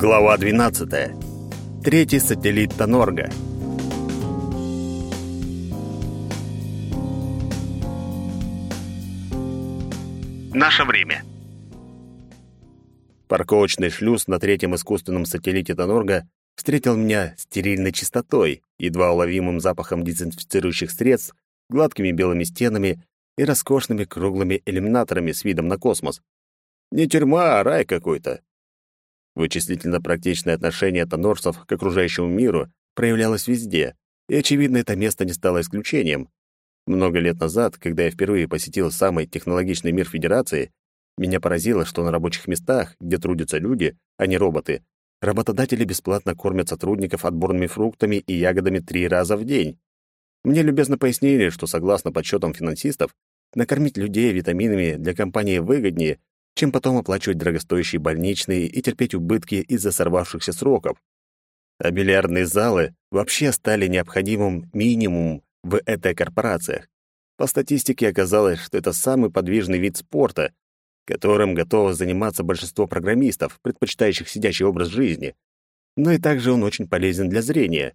Глава 12. Третий сателлит Тонорга. Наше время. Парковочный шлюз на третьем искусственном сателлите Тонорга встретил меня стерильной чистотой, едва уловимым запахом дезинфицирующих средств, гладкими белыми стенами и роскошными круглыми иллюминаторами с видом на космос. Не тюрьма, а рай какой-то. Вычислительно-практичное отношение тонорцев к окружающему миру проявлялось везде, и, очевидно, это место не стало исключением. Много лет назад, когда я впервые посетил самый технологичный мир Федерации, меня поразило, что на рабочих местах, где трудятся люди, а не роботы, работодатели бесплатно кормят сотрудников отборными фруктами и ягодами три раза в день. Мне любезно пояснили, что, согласно подсчетам финансистов, накормить людей витаминами для компании выгоднее, чем потом оплачивать дорогостоящие больничные и терпеть убытки из-за сорвавшихся сроков. А бильярдные залы вообще стали необходимым минимумом в этой корпорациях. По статистике оказалось, что это самый подвижный вид спорта, которым готово заниматься большинство программистов, предпочитающих сидячий образ жизни. Но и также он очень полезен для зрения.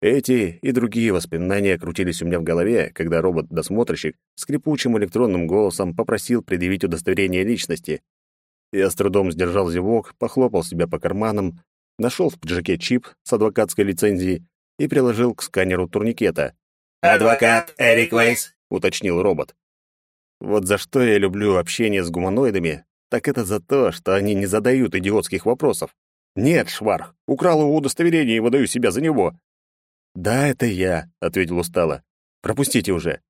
Эти и другие воспоминания крутились у меня в голове, когда робот-досмотрщик скрипучим электронным голосом попросил предъявить удостоверение личности. Я с трудом сдержал зевок, похлопал себя по карманам, нашел в пиджаке чип с адвокатской лицензией и приложил к сканеру турникета. «Адвокат Эрик Вейс», — уточнил робот. Вот за что я люблю общение с гуманоидами, так это за то, что они не задают идиотских вопросов. «Нет, Шварх, украл его удостоверение и выдаю себя за него. «Да, это я», — ответил устало. «Пропустите уже».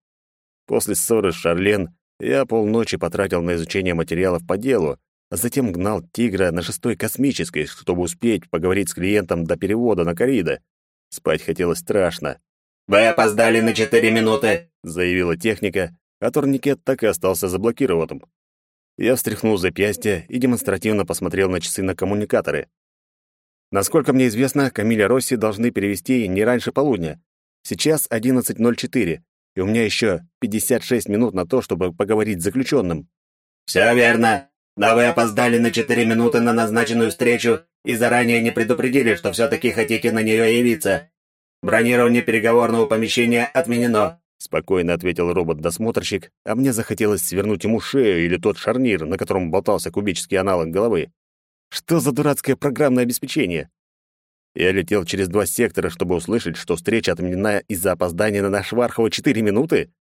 После ссоры с Шарлен я полночи потратил на изучение материалов по делу, а затем гнал «Тигра» на шестой космической, чтобы успеть поговорить с клиентом до перевода на Корида. Спать хотелось страшно. «Вы опоздали на четыре минуты», — заявила техника, а турникет так и остался заблокированным. Я встряхнул запястье и демонстративно посмотрел на часы на коммуникаторы. Насколько мне известно, Камиля Росси должны перевести не раньше полудня. Сейчас 11.04, и у меня еще 56 минут на то, чтобы поговорить с заключенным. «Все верно. Но вы опоздали на 4 минуты на назначенную встречу и заранее не предупредили, что все-таки хотите на нее явиться. Бронирование переговорного помещения отменено», — спокойно ответил робот-досмотрщик, а мне захотелось свернуть ему шею или тот шарнир, на котором болтался кубический аналог головы. Что за дурацкое программное обеспечение? Я летел через два сектора, чтобы услышать, что встреча отменена из-за опоздания на наш Вархова четыре минуты?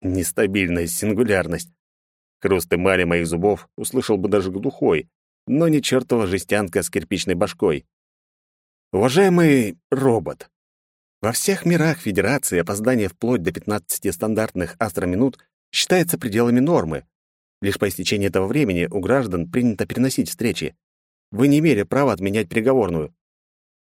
Нестабильная сингулярность. Хруст эмали моих зубов услышал бы даже глухой, но не чертова жестянка с кирпичной башкой. Уважаемый робот, во всех мирах Федерации опоздание вплоть до 15 стандартных астроминут считается пределами нормы. Лишь по истечении этого времени у граждан принято переносить встречи. Вы не имели права отменять переговорную.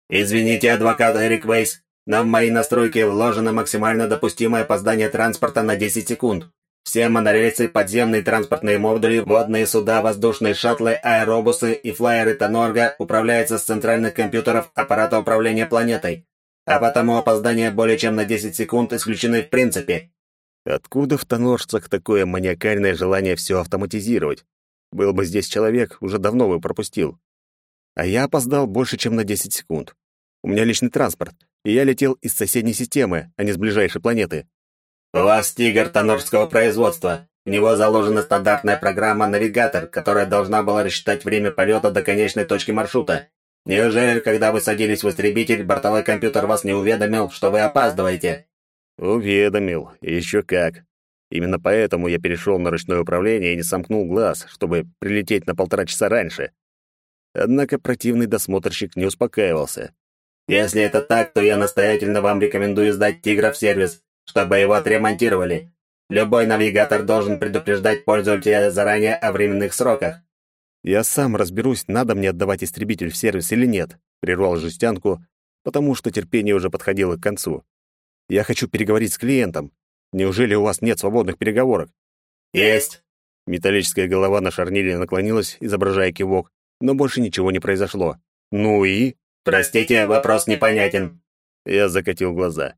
Извините, адвокат Эрик Вейс, но в мои настройки вложено максимально допустимое опоздание транспорта на 10 секунд. Все монорельсы, подземные транспортные модули, водные суда, воздушные шаттлы, аэробусы и флайеры Тонорга управляются с центральных компьютеров аппарата управления планетой. А потому опоздание более чем на 10 секунд исключены в принципе. Откуда в тоноржцах такое маниакальное желание все автоматизировать? Был бы здесь человек, уже давно бы пропустил. А я опоздал больше, чем на 10 секунд. У меня личный транспорт, и я летел из соседней системы, а не с ближайшей планеты. «У вас тигр тонорского производства. В него заложена стандартная программа «Навигатор», которая должна была рассчитать время полета до конечной точки маршрута. Неужели, когда вы садились в истребитель, бортовой компьютер вас не уведомил, что вы опаздываете?» «Уведомил. Еще как. Именно поэтому я перешел на ручное управление и не сомкнул глаз, чтобы прилететь на полтора часа раньше. Однако противный досмотрщик не успокаивался. «Если это так, то я настоятельно вам рекомендую сдать «Тигра» в сервис, чтобы его отремонтировали. Любой навигатор должен предупреждать пользователя заранее о временных сроках». «Я сам разберусь, надо мне отдавать истребитель в сервис или нет», — прервал жестянку, потому что терпение уже подходило к концу. «Я хочу переговорить с клиентом. Неужели у вас нет свободных переговорок?» «Есть». Металлическая голова на шарнире наклонилась, изображая кивок, но больше ничего не произошло. Ну и... «Простите, вопрос непонятен». Я закатил глаза.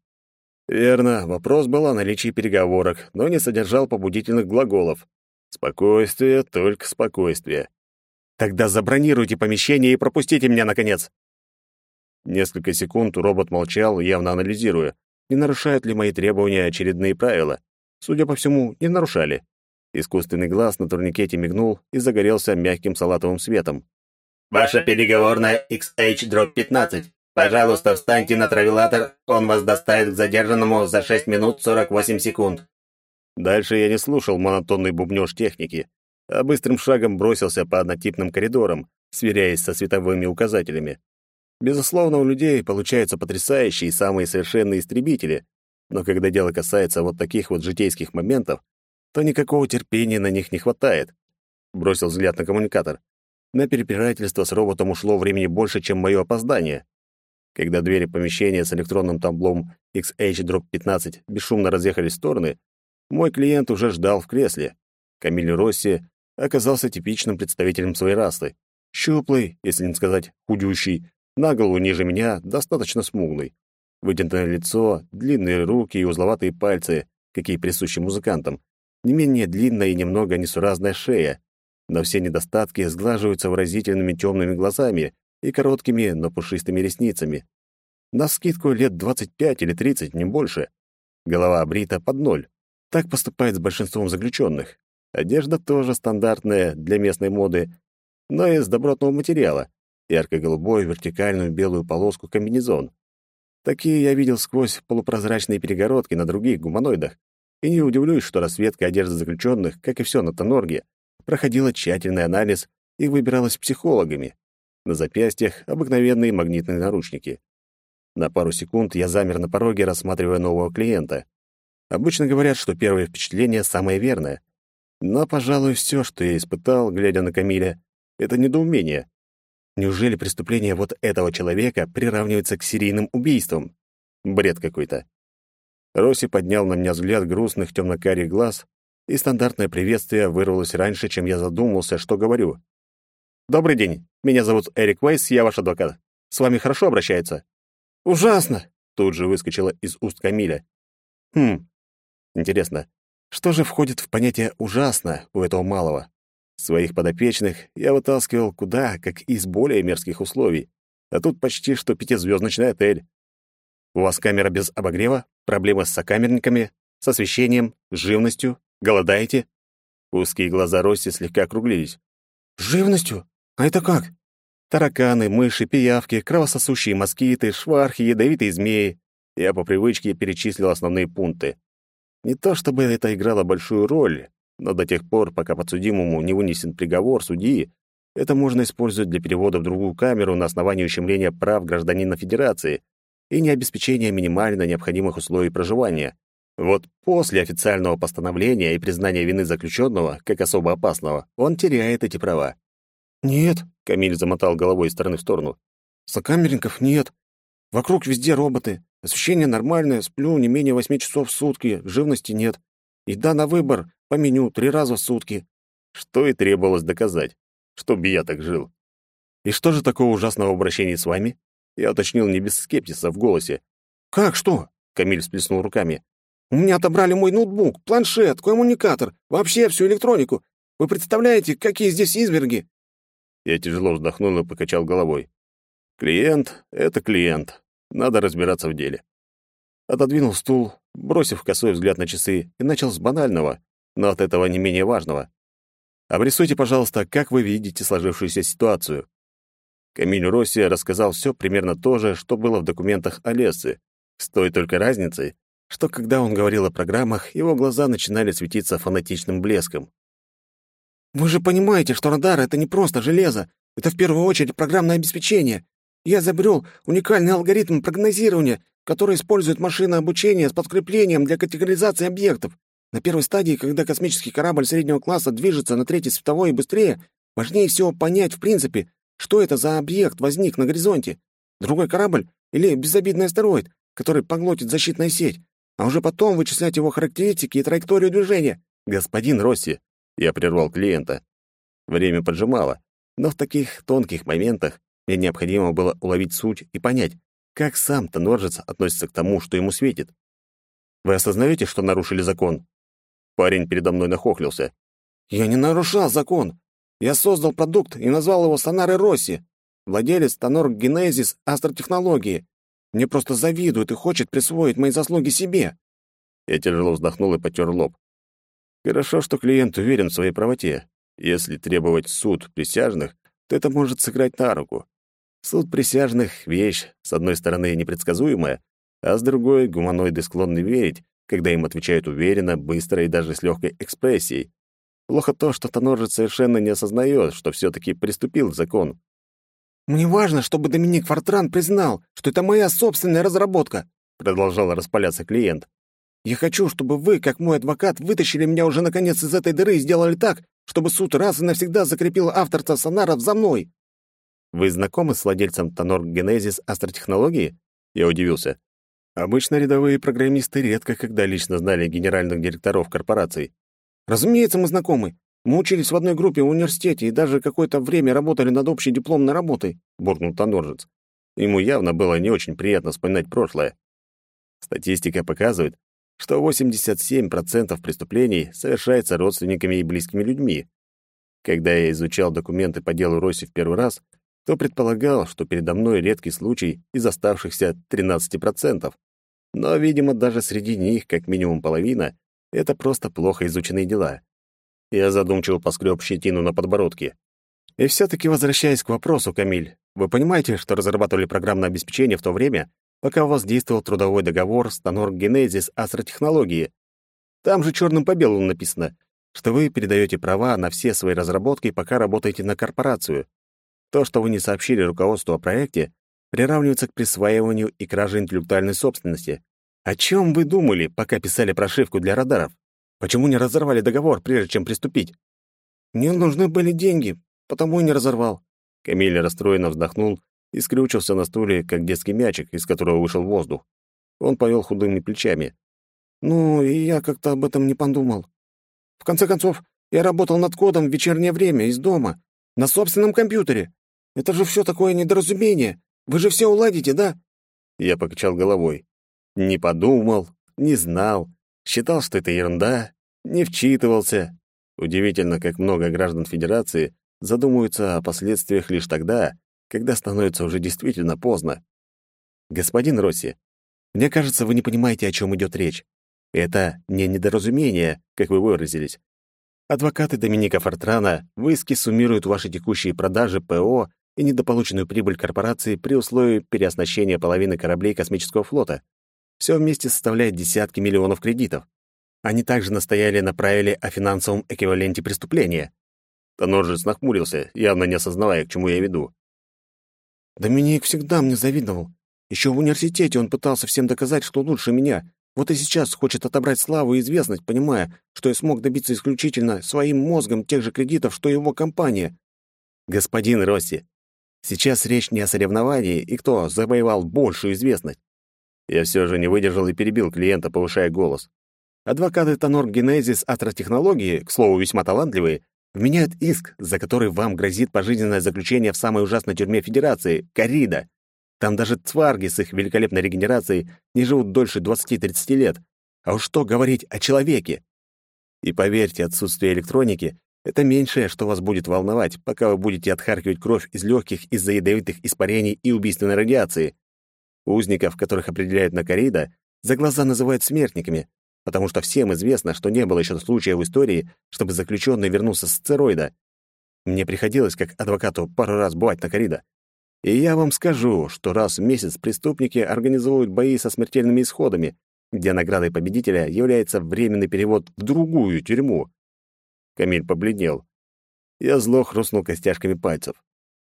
Верно, вопрос был о наличии переговорок, но не содержал побудительных глаголов. Спокойствие, только спокойствие. Тогда забронируйте помещение и пропустите меня, наконец!» Несколько секунд робот молчал, явно анализируя, не нарушают ли мои требования очередные правила. Судя по всему, не нарушали. Искусственный глаз на турникете мигнул и загорелся мягким салатовым светом. «Ваша переговорная XH-15. Пожалуйста, встаньте на травелатор, он вас доставит к задержанному за 6 минут 48 секунд». Дальше я не слушал монотонный бубнёж техники, а быстрым шагом бросился по однотипным коридорам, сверяясь со световыми указателями. Безусловно, у людей получаются потрясающие и самые совершенные истребители, но когда дело касается вот таких вот житейских моментов, то никакого терпения на них не хватает. Бросил взгляд на коммуникатор. На перепирательство с роботом ушло времени больше, чем мое опоздание. Когда двери помещения с электронным таблом XH-15 бесшумно разъехались в стороны, мой клиент уже ждал в кресле. Камиль Росси оказался типичным представителем своей расы. Щуплый, если не сказать худющий, на голову ниже меня, достаточно смуглый. Вытянутое лицо, длинные руки и узловатые пальцы, какие присущи музыкантам, не менее длинная и немного несуразная шея, но все недостатки сглаживаются выразительными темными глазами и короткими, но пушистыми ресницами. На скидку лет 25 или 30, не больше. Голова обрита под ноль. Так поступает с большинством заключенных. Одежда тоже стандартная для местной моды, но из добротного материала. Ярко-голубой, вертикальную белую полоску комбинезон. Такие я видел сквозь полупрозрачные перегородки на других гуманоидах, и не удивлюсь, что рассветка одежды заключенных, как и все на Тонорге, проходила тщательный анализ и выбиралась психологами. На запястьях обыкновенные магнитные наручники. На пару секунд я замер на пороге, рассматривая нового клиента. Обычно говорят, что первое впечатление самое верное. Но, пожалуй, все, что я испытал, глядя на Камиля, это недоумение. Неужели преступление вот этого человека приравнивается к серийным убийствам? Бред какой-то. Росси поднял на меня взгляд грустных темно-карих глаз, и стандартное приветствие вырвалось раньше, чем я задумался, что говорю. «Добрый день. Меня зовут Эрик Вайс, я ваш адвокат. С вами хорошо обращаются?» «Ужасно!» — тут же выскочило из уст Камиля. «Хм. Интересно, что же входит в понятие «ужасно» у этого малого? Своих подопечных я вытаскивал куда, как из более мерзких условий. А тут почти что пятизвездочный отель. У вас камера без обогрева? Проблемы с сокамерниками? С освещением? С живностью? Голодаете?» Узкие глаза Росси слегка округлились. «Живностью? А это как?» Тараканы, мыши, пиявки, кровососущие москиты, швархи, ядовитые змеи. Я по привычке перечислил основные пункты. Не то чтобы это играло большую роль, но до тех пор, пока подсудимому не вынесен приговор судьи, это можно использовать для перевода в другую камеру на основании ущемления прав гражданина Федерации, и необеспечения минимально необходимых условий проживания. Вот после официального постановления и признания вины заключенного как особо опасного он теряет эти права. «Нет», — Камиль замотал головой из стороны в сторону, «сокамерников нет. Вокруг везде роботы. Освещение нормальное, сплю не менее восьми часов в сутки, живности нет. Еда на выбор, по меню, три раза в сутки». Что и требовалось доказать, чтобы я так жил. «И что же такого ужасного в обращении с вами?» Я уточнил не без скепсиса в голосе. «Как что?» — Камиль сплеснул руками. «У меня отобрали мой ноутбук, планшет, коммуникатор, вообще всю электронику. Вы представляете, какие здесь изверги?» Я тяжело вздохнул и покачал головой. «Клиент — это клиент. Надо разбираться в деле». Отодвинул стул, бросив косой взгляд на часы, и начал с банального, но от этого не менее важного. «Обрисуйте, пожалуйста, как вы видите сложившуюся ситуацию. Камиль Росси рассказал все примерно то же, что было в документах о Лессе, с той только разницей, что когда он говорил о программах, его глаза начинали светиться фанатичным блеском. «Вы же понимаете, что радар — это не просто железо, это в первую очередь программное обеспечение. Я изобрел уникальный алгоритм прогнозирования, который использует машинное обучение с подкреплением для категоризации объектов. На первой стадии, когда космический корабль среднего класса движется на третий световой и быстрее, важнее всего понять в принципе, что это за объект возник на горизонте? Другой корабль или безобидный астероид, который поглотит защитная сеть, а уже потом вычислять его характеристики и траекторию движения? Господин Росси, я прервал клиента. Время поджимало, но в таких тонких моментах мне необходимо было уловить суть и понять, как сам Тоноржец относится к тому, что ему светит. Вы осознаете, что нарушили закон? Парень передо мной нахохлился. Я не нарушал закон. Я создал продукт и назвал его Сонары Росси. Владелец Тонор Генезис Астротехнологии. Мне просто завидует и хочет присвоить мои заслуги себе. Я тяжело вздохнул и потер лоб. Хорошо, что клиент уверен в своей правоте. Если требовать суд присяжных, то это может сыграть на руку. Суд присяжных — вещь, с одной стороны, непредсказуемая, а с другой — гуманоиды склонны верить, когда им отвечают уверенно, быстро и даже с легкой экспрессией. Плохо то, что Тоноржец совершенно не осознает, что все таки приступил к закону. «Мне важно, чтобы Доминик Фортран признал, что это моя собственная разработка», продолжал распаляться клиент. «Я хочу, чтобы вы, как мой адвокат, вытащили меня уже наконец из этой дыры и сделали так, чтобы суд раз и навсегда закрепил авторца сонаров за мной». «Вы знакомы с владельцем Тонор Генезис Астротехнологии?» Я удивился. Обычно рядовые программисты редко когда лично знали генеральных директоров корпораций. «Разумеется, мы знакомы. Мы учились в одной группе в университете и даже какое-то время работали над общей дипломной работой», — буркнул Тоноржец. Ему явно было не очень приятно вспоминать прошлое. Статистика показывает, что 87% преступлений совершается родственниками и близкими людьми. Когда я изучал документы по делу Росси в первый раз, то предполагал, что передо мной редкий случай из оставшихся 13%. Но, видимо, даже среди них, как минимум половина, это просто плохо изученные дела. Я задумчиво поскреб щетину на подбородке. И все-таки возвращаясь к вопросу, Камиль, вы понимаете, что разрабатывали программное обеспечение в то время, пока у вас действовал трудовой договор с Тонор Генезис Астротехнологии? Там же черным по белому написано, что вы передаете права на все свои разработки, пока работаете на корпорацию. То, что вы не сообщили руководству о проекте, приравнивается к присваиванию и краже интеллектуальной собственности. О чем вы думали, пока писали прошивку для радаров? Почему не разорвали договор, прежде чем приступить? Мне нужны были деньги, потому и не разорвал. Камиль расстроенно вздохнул и скрючился на стуле, как детский мячик, из которого вышел воздух. Он повел худыми плечами. Ну, и я как-то об этом не подумал. В конце концов, я работал над кодом в вечернее время из дома, на собственном компьютере. Это же все такое недоразумение. Вы же все уладите, да? Я покачал головой. Не подумал, не знал, Считал, что это ерунда, не вчитывался. Удивительно, как много граждан Федерации задумываются о последствиях лишь тогда, когда становится уже действительно поздно. Господин Росси, мне кажется, вы не понимаете, о чем идет речь. Это не недоразумение, как вы выразились. Адвокаты Доминика Фортрана в иске суммируют ваши текущие продажи ПО и недополученную прибыль корпорации при условии переоснащения половины кораблей космического флота. Все вместе составляет десятки миллионов кредитов. Они также настояли на правиле о финансовом эквиваленте преступления. Тоноржец нахмурился, явно не осознавая, к чему я веду. «Доминик всегда мне завидовал. Еще в университете он пытался всем доказать, что лучше меня. Вот и сейчас хочет отобрать славу и известность, понимая, что я смог добиться исключительно своим мозгом тех же кредитов, что и его компания». «Господин Росси, сейчас речь не о соревновании и кто завоевал большую известность. Я все же не выдержал и перебил клиента, повышая голос. Адвокаты Тонор Генезис Атротехнологии, к слову, весьма талантливые, вменяют иск, за который вам грозит пожизненное заключение в самой ужасной тюрьме Федерации — Карида. Там даже цварги с их великолепной регенерацией не живут дольше 20-30 лет. А уж что говорить о человеке? И поверьте, отсутствие электроники — это меньшее, что вас будет волновать, пока вы будете отхаркивать кровь из легких из-за ядовитых испарений и убийственной радиации. Узников, которых определяют на корида, за глаза называют смертниками, потому что всем известно, что не было еще случая в истории, чтобы заключенный вернулся с стероида. Мне приходилось, как адвокату, пару раз бывать на корида. И я вам скажу, что раз в месяц преступники организуют бои со смертельными исходами, где наградой победителя является временный перевод в другую тюрьму. Камиль побледнел. Я зло хрустнул костяшками пальцев.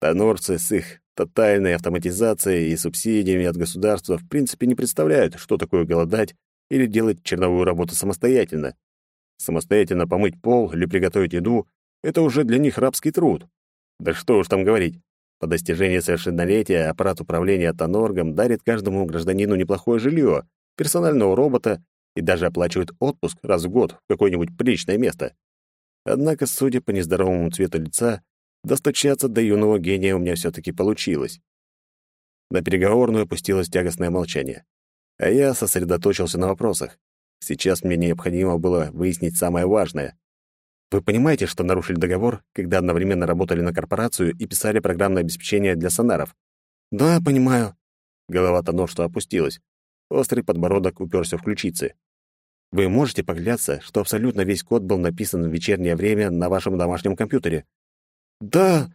Тонорцы с их тотальной автоматизацией и субсидиями от государства в принципе не представляют, что такое голодать или делать черновую работу самостоятельно. Самостоятельно помыть пол или приготовить еду — это уже для них рабский труд. Да что уж там говорить. По достижении совершеннолетия аппарат управления Тоноргом дарит каждому гражданину неплохое жилье, персонального робота и даже оплачивает отпуск раз в год в какое-нибудь приличное место. Однако, судя по нездоровому цвету лица, Достучаться до юного гения у меня все-таки получилось. На переговорную опустилось тягостное молчание. А я сосредоточился на вопросах. Сейчас мне необходимо было выяснить самое важное. Вы понимаете, что нарушили договор, когда одновременно работали на корпорацию и писали программное обеспечение для сонаров? Да, понимаю. Голова что опустилась. Острый подбородок уперся в ключицы. Вы можете погляться, что абсолютно весь код был написан в вечернее время на вашем домашнем компьютере? Да.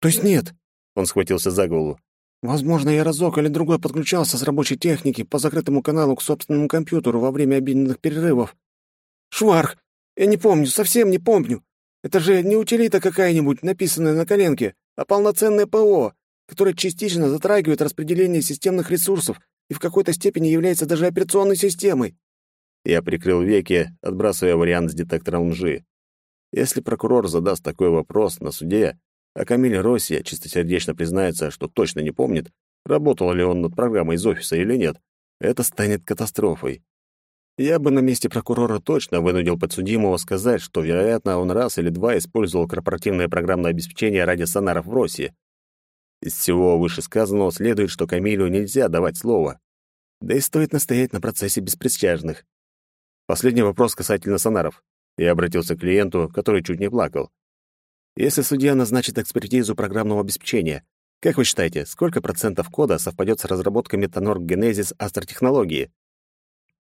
То есть нет. Он схватился за голову. Возможно, я разок или другой подключался с рабочей техники по закрытому каналу к собственному компьютеру во время обеденных перерывов. Шварх! Я не помню, совсем не помню. Это же не утилита какая-нибудь, написанная на коленке, а полноценное ПО, которое частично затрагивает распределение системных ресурсов и в какой-то степени является даже операционной системой. Я прикрыл веки, отбрасывая вариант с детектором лжи. Если прокурор задаст такой вопрос на суде, а Камиль Россия чистосердечно признается, что точно не помнит, работал ли он над программой из офиса или нет, это станет катастрофой. Я бы на месте прокурора точно вынудил подсудимого сказать, что, вероятно, он раз или два использовал корпоративное программное обеспечение ради сонаров в России. Из всего вышесказанного следует, что Камилю нельзя давать слово. Да и стоит настоять на процессе бесприсяжных. Последний вопрос касательно сонаров. Я обратился к клиенту, который чуть не плакал. Если судья назначит экспертизу программного обеспечения, как вы считаете, сколько процентов кода совпадет с разработками Тонорг Генезис астротехнологии?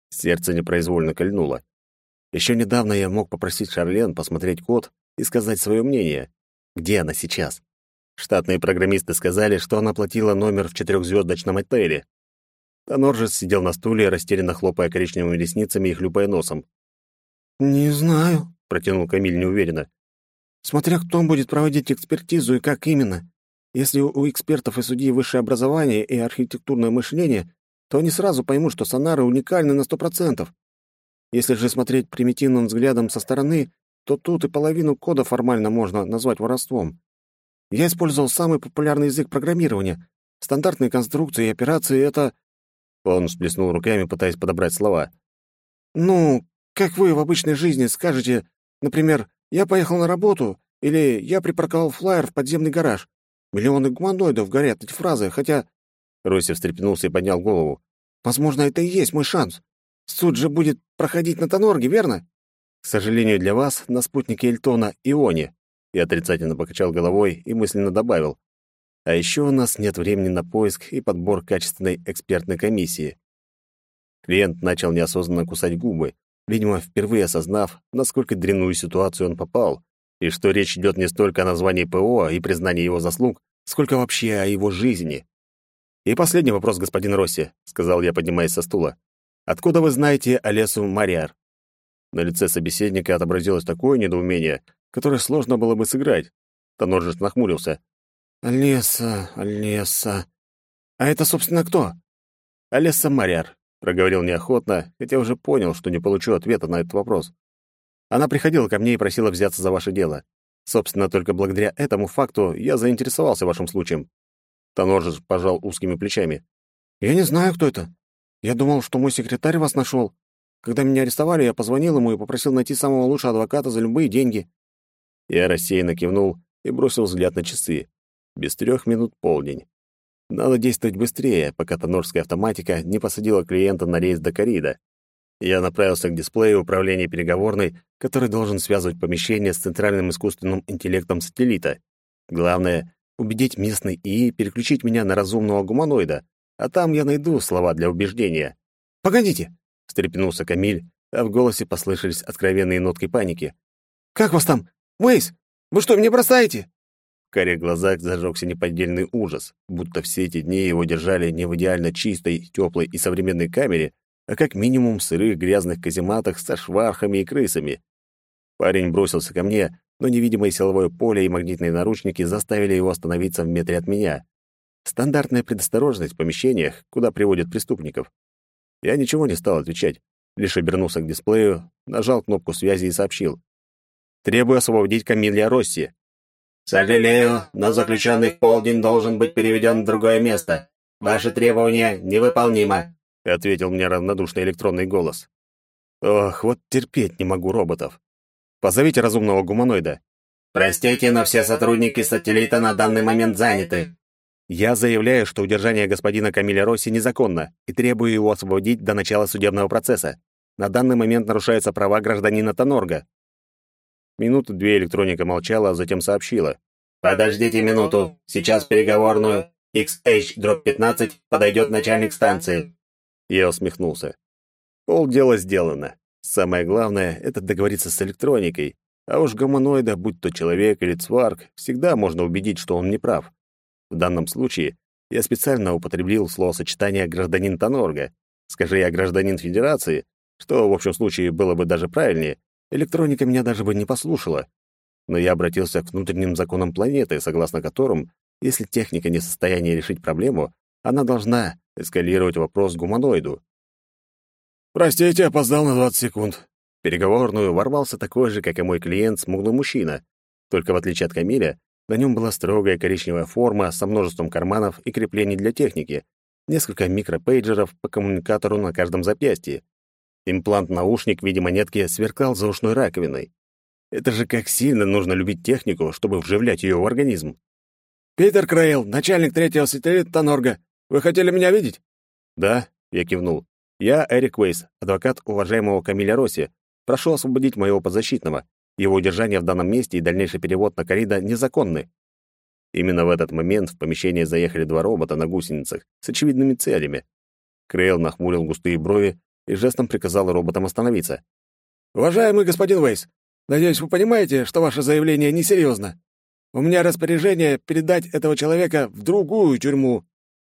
Сердце непроизвольно кольнуло. Еще недавно я мог попросить Шарлен посмотреть код и сказать свое мнение. Где она сейчас? Штатные программисты сказали, что она платила номер в четырехзвездочном отеле. Тоноржес сидел на стуле, растерянно хлопая коричневыми ресницами и хлюпая носом. «Не знаю», — протянул Камиль неуверенно. «Смотря кто будет проводить экспертизу и как именно. Если у экспертов и судей высшее образование и архитектурное мышление, то они сразу поймут, что сонары уникальны на сто процентов. Если же смотреть примитивным взглядом со стороны, то тут и половину кода формально можно назвать воровством. Я использовал самый популярный язык программирования. Стандартные конструкции и операции — это он всплеснул руками, пытаясь подобрать слова. «Ну, как вы в обычной жизни скажете, например, «я поехал на работу» или «я припарковал флайер в подземный гараж». Миллионы гуманоидов горят эти фразы, хотя...» Рося встрепенулся и поднял голову. «Возможно, это и есть мой шанс. Суд же будет проходить на Тонорге, верно?» «К сожалению для вас, на спутнике Эльтона Ионе». Я отрицательно покачал головой и мысленно добавил. А еще у нас нет времени на поиск и подбор качественной экспертной комиссии. Клиент начал неосознанно кусать губы, видимо, впервые осознав, насколько дрянную ситуацию он попал, и что речь идет не столько о названии ПО и признании его заслуг, сколько вообще о его жизни. «И последний вопрос, господин Росси», — сказал я, поднимаясь со стула. «Откуда вы знаете Олесу Мариар?» На лице собеседника отобразилось такое недоумение, которое сложно было бы сыграть. Тоноржец нахмурился. «Леса, Леса. А это, собственно, кто?» «Алесса Марьяр», — проговорил неохотно, хотя уже понял, что не получу ответа на этот вопрос. Она приходила ко мне и просила взяться за ваше дело. Собственно, только благодаря этому факту я заинтересовался вашим случаем. Тоноржец пожал узкими плечами. «Я не знаю, кто это. Я думал, что мой секретарь вас нашел. Когда меня арестовали, я позвонил ему и попросил найти самого лучшего адвоката за любые деньги». Я рассеянно кивнул и бросил взгляд на часы. Без трех минут полдень. Надо действовать быстрее, пока тонорская автоматика не посадила клиента на рейс до Корида. Я направился к дисплею управления переговорной, который должен связывать помещение с центральным искусственным интеллектом сателлита. Главное — убедить местный ИИ переключить меня на разумного гуманоида, а там я найду слова для убеждения. «Погодите!» — встрепенулся Камиль, а в голосе послышались откровенные нотки паники. «Как вас там? Уэйс, вы что, меня бросаете?» В карих глазах зажегся неподдельный ужас, будто все эти дни его держали не в идеально чистой, теплой и современной камере, а как минимум в сырых грязных казематах со швархами и крысами. Парень бросился ко мне, но невидимое силовое поле и магнитные наручники заставили его остановиться в метре от меня. Стандартная предосторожность в помещениях, куда приводят преступников. Я ничего не стал отвечать, лишь обернулся к дисплею, нажал кнопку связи и сообщил. «Требую освободить Камилья Росси». «Сожалею, но заключенный в полдень должен быть переведен в другое место. Ваше требование невыполнимо», — ответил мне равнодушный электронный голос. «Ох, вот терпеть не могу роботов. Позовите разумного гуманоида». «Простите, но все сотрудники сателлита на данный момент заняты». «Я заявляю, что удержание господина Камиля Росси незаконно и требую его освободить до начала судебного процесса. На данный момент нарушаются права гражданина Тонорга». Минуту две электроника молчала, а затем сообщила. «Подождите минуту. Сейчас переговорную. XH-15 подойдет начальник станции». Я усмехнулся. Полдела сделано. Самое главное — это договориться с электроникой. А уж гуманоида, будь то человек или цварк, всегда можно убедить, что он не прав. В данном случае я специально употребил словосочетание «гражданин Тонорга». Скажи я «гражданин Федерации», что в общем случае было бы даже правильнее, электроника меня даже бы не послушала. Но я обратился к внутренним законам планеты, согласно которым, если техника не в состоянии решить проблему, она должна эскалировать вопрос гуманоиду. «Простите, опоздал на 20 секунд». В переговорную ворвался такой же, как и мой клиент, смуглый мужчина. Только в отличие от Камиля, на нем была строгая коричневая форма со множеством карманов и креплений для техники, несколько микропейджеров по коммуникатору на каждом запястье. Имплант-наушник в виде монетки сверкал за ушной раковиной. Это же как сильно нужно любить технику, чтобы вживлять ее в организм. «Питер Крейл, начальник третьего сателлита Тонорга. Вы хотели меня видеть?» «Да», — я кивнул. «Я Эрик Уэйс, адвокат уважаемого Камиля Росси. Прошу освободить моего подзащитного. Его удержание в данном месте и дальнейший перевод на Корида незаконны». Именно в этот момент в помещение заехали два робота на гусеницах с очевидными целями. Крейл нахмурил густые брови и жестом приказал роботам остановиться. «Уважаемый господин Вейс, надеюсь, вы понимаете, что ваше заявление несерьезно. У меня распоряжение передать этого человека в другую тюрьму».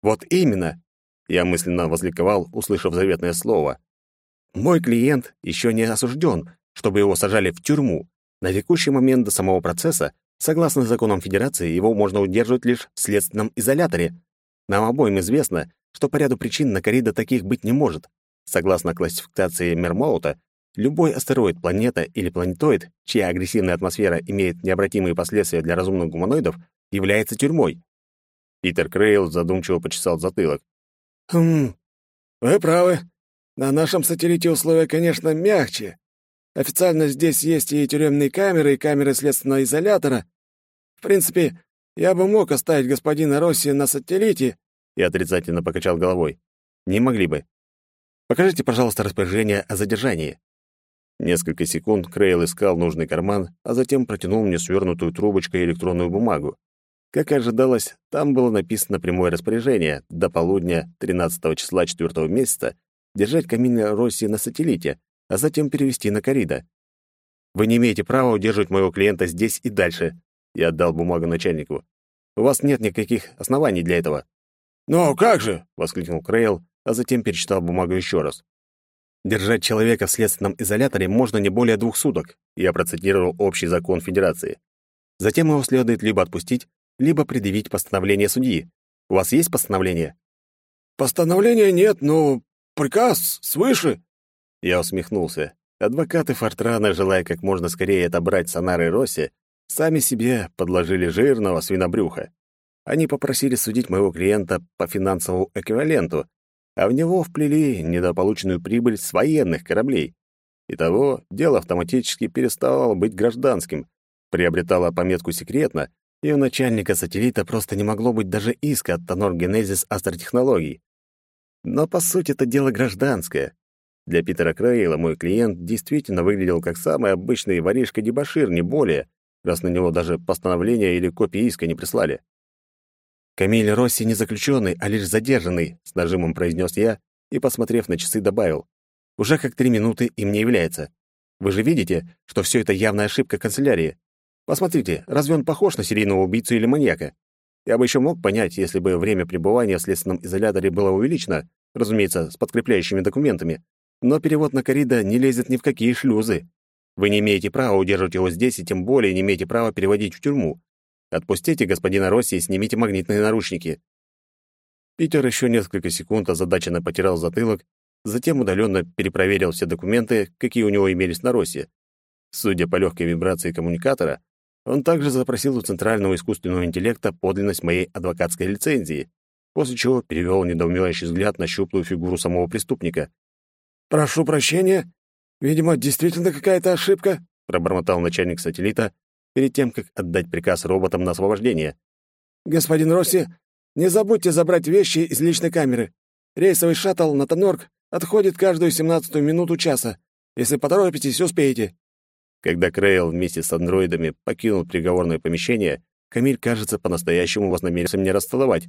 «Вот именно!» Я мысленно возликовал, услышав заветное слово. «Мой клиент еще не осужден, чтобы его сажали в тюрьму. На текущий момент до самого процесса, согласно законам Федерации, его можно удерживать лишь в следственном изоляторе. Нам обоим известно, что по ряду причин на Корида таких быть не может. Согласно классификации Мермоута, любой астероид, планета или планетоид, чья агрессивная атмосфера имеет необратимые последствия для разумных гуманоидов, является тюрьмой. Питер Крейл задумчиво почесал затылок. «Хм, вы правы. На нашем сателлите условия, конечно, мягче. Официально здесь есть и тюремные камеры, и камеры следственного изолятора. В принципе, я бы мог оставить господина Росси на сателлите». Я отрицательно покачал головой. «Не могли бы. Покажите, пожалуйста, распоряжение о задержании». Несколько секунд Крейл искал нужный карман, а затем протянул мне свернутую трубочкой электронную бумагу. Как и ожидалось, там было написано прямое распоряжение до полудня 13 числа 4 месяца держать камин Росси на сателлите, а затем перевести на Корида. «Вы не имеете права удерживать моего клиента здесь и дальше», — я отдал бумагу начальнику. «У вас нет никаких оснований для этого». «Ну, как же!» — воскликнул Крейл, а затем перечитал бумагу еще раз. Держать человека в следственном изоляторе можно не более двух суток, я процитировал общий закон Федерации. Затем его следует либо отпустить, либо предъявить постановление судьи. У вас есть постановление? Постановления нет, но приказ свыше. Я усмехнулся. Адвокаты Фортрана, желая как можно скорее отобрать Сонары Росси, сами себе подложили жирного свинобрюха. Они попросили судить моего клиента по финансовому эквиваленту, а в него вплели недополученную прибыль с военных кораблей. Итого, дело автоматически переставало быть гражданским, приобретало пометку «секретно», и у начальника сателлита просто не могло быть даже иска от Тонор Генезис Астротехнологий. Но, по сути, это дело гражданское. Для Питера Крейла мой клиент действительно выглядел как самый обычный воришка-дебошир, не более, раз на него даже постановление или копии иска не прислали. «Камиль Росси не заключенный, а лишь задержанный», — с нажимом произнес я и, посмотрев на часы, добавил. «Уже как три минуты им не является. Вы же видите, что все это явная ошибка канцелярии. Посмотрите, разве он похож на серийного убийцу или маньяка? Я бы еще мог понять, если бы время пребывания в следственном изоляторе было увеличено, разумеется, с подкрепляющими документами, но перевод на Корида не лезет ни в какие шлюзы. Вы не имеете права удерживать его здесь и тем более не имеете права переводить в тюрьму. Отпустите господина Росси и снимите магнитные наручники». Питер еще несколько секунд озадаченно потирал затылок, затем удаленно перепроверил все документы, какие у него имелись на Росси. Судя по легкой вибрации коммуникатора, он также запросил у Центрального искусственного интеллекта подлинность моей адвокатской лицензии, после чего перевел недоумевающий взгляд на щуплую фигуру самого преступника. «Прошу прощения. Видимо, действительно какая-то ошибка», — пробормотал начальник сателлита, перед тем, как отдать приказ роботам на освобождение. «Господин Росси, не забудьте забрать вещи из личной камеры. Рейсовый шаттл на Тонорг отходит каждую семнадцатую минуту часа. Если поторопитесь, успеете». Когда Крейл вместе с андроидами покинул приговорное помещение, Камиль, кажется, по-настоящему вознамерился меня расцеловать.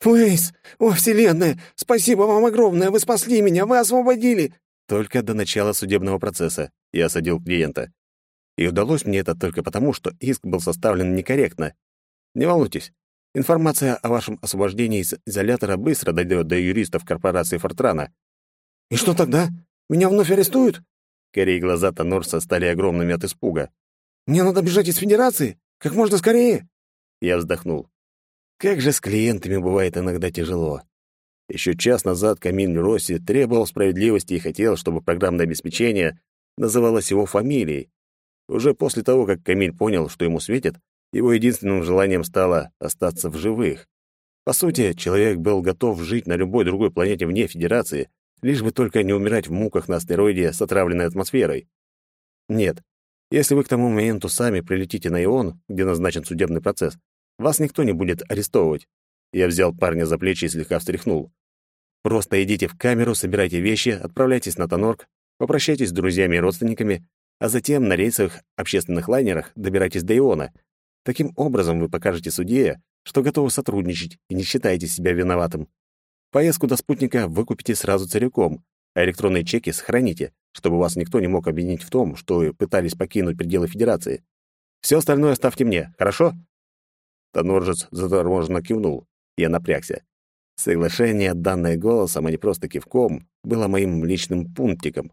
«Фейс! О, Вселенная! Спасибо вам огромное! Вы спасли меня! Вы освободили!» Только до начала судебного процесса я осадил клиента. И удалось мне это только потому, что иск был составлен некорректно. Не волнуйтесь, информация о вашем освобождении из изолятора быстро дойдет до юристов корпорации Фортрана. «И что тогда? Меня вновь арестуют?» Корей глаза Тонорса стали огромными от испуга. «Мне надо бежать из Федерации! Как можно скорее!» Я вздохнул. Как же с клиентами бывает иногда тяжело. Еще час назад Камиль Росси требовал справедливости и хотел, чтобы программное обеспечение называлось его фамилией. Уже после того, как Камиль понял, что ему светит, его единственным желанием стало остаться в живых. По сути, человек был готов жить на любой другой планете вне Федерации, лишь бы только не умирать в муках на астероиде с отравленной атмосферой. Нет, если вы к тому моменту сами прилетите на Ион, где назначен судебный процесс, вас никто не будет арестовывать. Я взял парня за плечи и слегка встряхнул. Просто идите в камеру, собирайте вещи, отправляйтесь на Тонорк, попрощайтесь с друзьями и родственниками, а затем на рейсовых общественных лайнерах добирайтесь до Иона. Таким образом вы покажете судье, что готовы сотрудничать и не считаете себя виноватым. Поездку до спутника вы купите сразу целиком, а электронные чеки сохраните, чтобы вас никто не мог обвинить в том, что вы пытались покинуть пределы Федерации. Все остальное оставьте мне, хорошо?» Тоноржец заторможенно кивнул. Я напрягся. Соглашение, данное голосом, а не просто кивком, было моим личным пунктиком.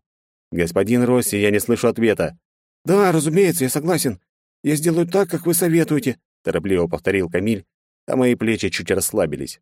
«Господин Росси, я не слышу ответа». «Да, разумеется, я согласен. Я сделаю так, как вы советуете», — торопливо повторил Камиль, а мои плечи чуть расслабились.